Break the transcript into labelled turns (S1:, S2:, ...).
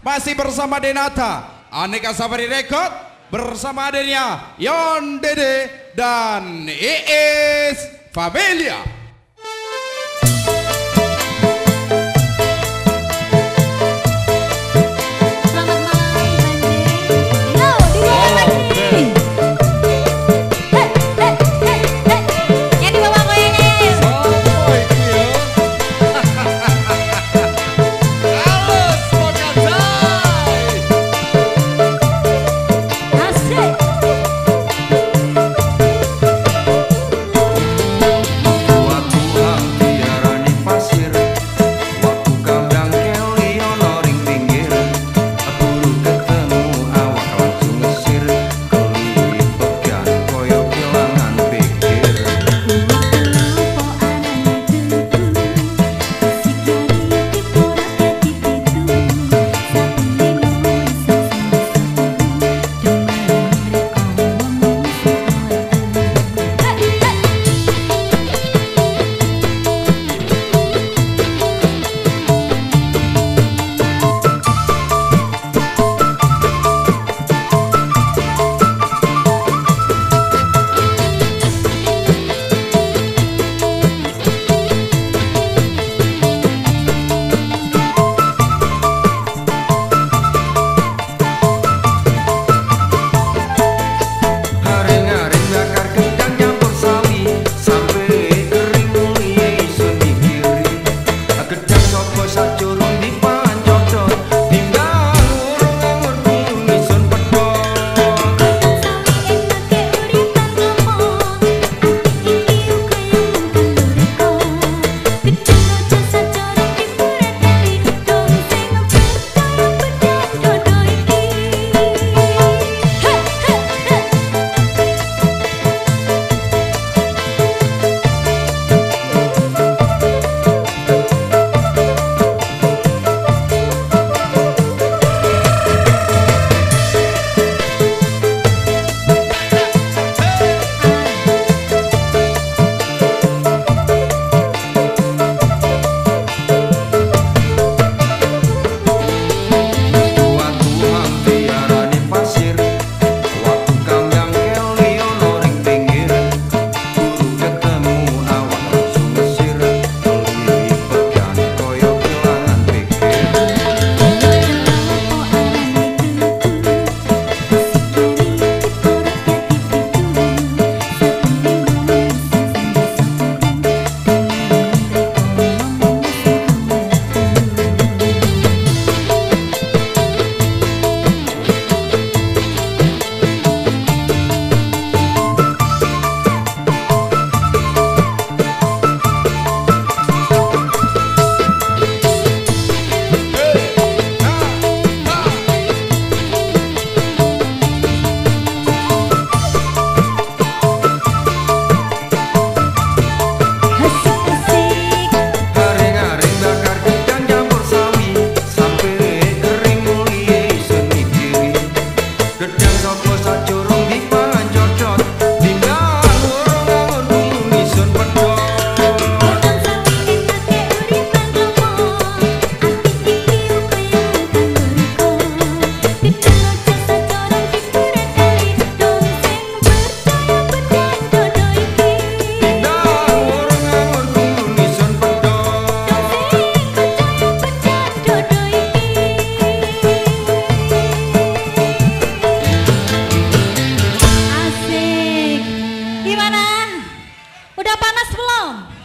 S1: Masih bersama Denata, Aneka Safari Record, bersama adanya Yon Dede dan Iis
S2: Familia.
S3: not your udah panas belum?